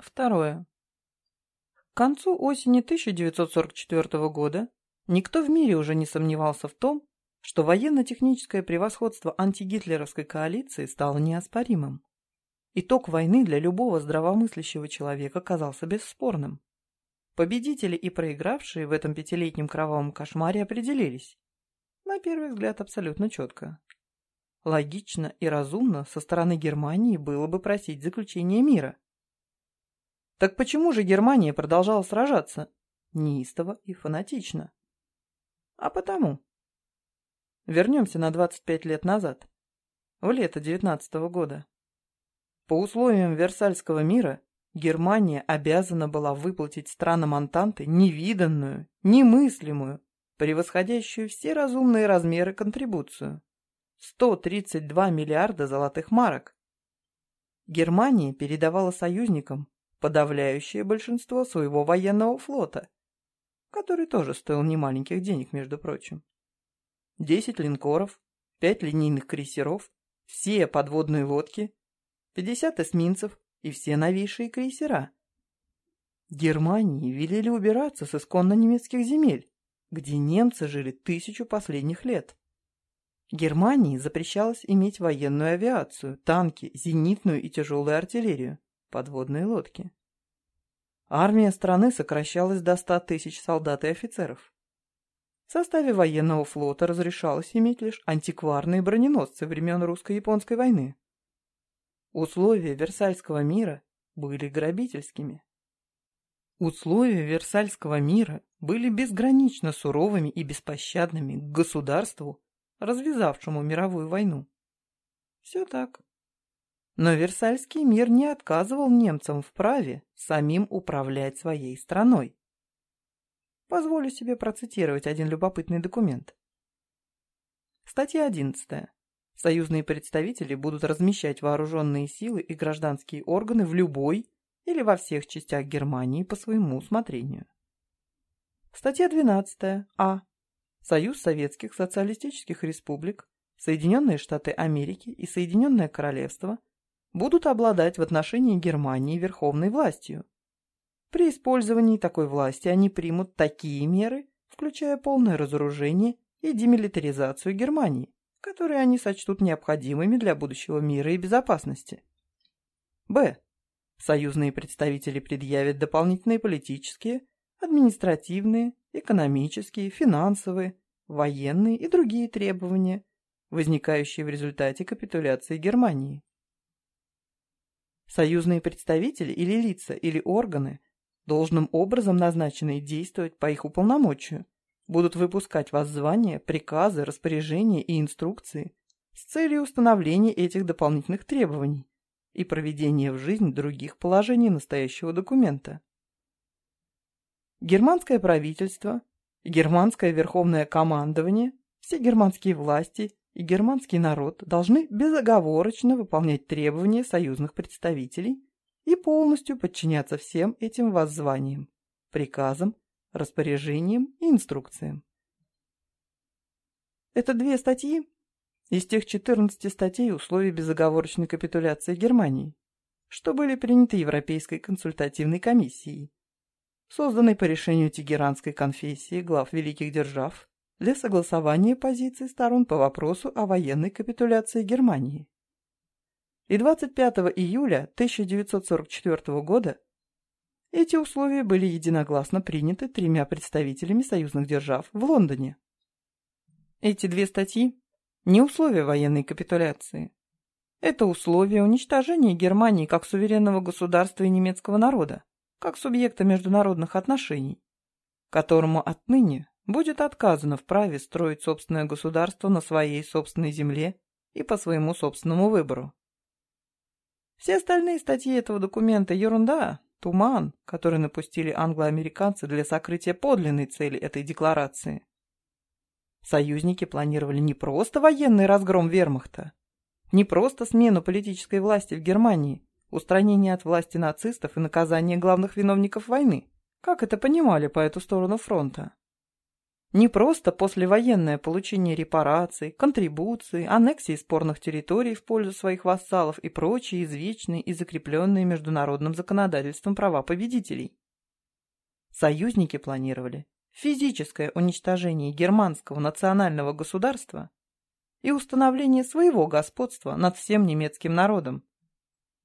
Второе. К концу осени 1944 года никто в мире уже не сомневался в том, что военно-техническое превосходство антигитлеровской коалиции стало неоспоримым. Итог войны для любого здравомыслящего человека казался бесспорным. Победители и проигравшие в этом пятилетнем кровавом кошмаре определились. На первый взгляд абсолютно четко. Логично и разумно со стороны Германии было бы просить заключения мира. Так почему же Германия продолжала сражаться? Неистово и фанатично. А потому. Вернемся на 25 лет назад, в лето 19 -го года. По условиям Версальского мира Германия обязана была выплатить странам Антанты невиданную, немыслимую, превосходящую все разумные размеры контрибуцию. 132 миллиарда золотых марок. Германия передавала союзникам подавляющее большинство своего военного флота, который тоже стоил немаленьких денег, между прочим. Десять линкоров, пять линейных крейсеров, все подводные лодки, пятьдесят эсминцев и все новейшие крейсера. Германии велели убираться с исконно немецких земель, где немцы жили тысячу последних лет. Германии запрещалось иметь военную авиацию, танки, зенитную и тяжелую артиллерию подводные лодки. Армия страны сокращалась до 100 тысяч солдат и офицеров. В составе военного флота разрешалось иметь лишь антикварные броненосцы времен русско-японской войны. Условия Версальского мира были грабительскими. Условия Версальского мира были безгранично суровыми и беспощадными к государству, развязавшему мировую войну. Все так. Но Версальский мир не отказывал немцам в праве самим управлять своей страной. Позволю себе процитировать один любопытный документ. Статья 11. Союзные представители будут размещать вооруженные силы и гражданские органы в любой или во всех частях Германии по своему усмотрению. Статья 12. А. Союз Советских Социалистических Республик, Соединенные Штаты Америки и Соединенное Королевство – будут обладать в отношении Германии верховной властью. При использовании такой власти они примут такие меры, включая полное разоружение и демилитаризацию Германии, которые они сочтут необходимыми для будущего мира и безопасности. Б. Союзные представители предъявят дополнительные политические, административные, экономические, финансовые, военные и другие требования, возникающие в результате капитуляции Германии. Союзные представители или лица или органы, должным образом назначенные действовать по их уполномочию, будут выпускать воззвания, приказы, распоряжения и инструкции с целью установления этих дополнительных требований и проведения в жизнь других положений настоящего документа. Германское правительство, германское верховное командование, все германские власти и германский народ должны безоговорочно выполнять требования союзных представителей и полностью подчиняться всем этим воззваниям, приказам, распоряжениям и инструкциям. Это две статьи из тех 14 статей условий безоговорочной капитуляции Германии, что были приняты Европейской консультативной комиссией, созданной по решению Тегеранской конфессии глав великих держав для согласования позиций сторон по вопросу о военной капитуляции Германии. И 25 июля 1944 года эти условия были единогласно приняты тремя представителями союзных держав в Лондоне. Эти две статьи – не условия военной капитуляции. Это условия уничтожения Германии как суверенного государства и немецкого народа, как субъекта международных отношений, которому отныне будет отказано в праве строить собственное государство на своей собственной земле и по своему собственному выбору. Все остальные статьи этого документа – ерунда, туман, который напустили англоамериканцы для сокрытия подлинной цели этой декларации. Союзники планировали не просто военный разгром вермахта, не просто смену политической власти в Германии, устранение от власти нацистов и наказание главных виновников войны, как это понимали по эту сторону фронта. Не просто послевоенное получение репараций, контрибуций, аннексии спорных территорий в пользу своих вассалов и прочие извечные и закрепленные международным законодательством права победителей. Союзники планировали физическое уничтожение германского национального государства и установление своего господства над всем немецким народом,